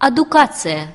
адукация.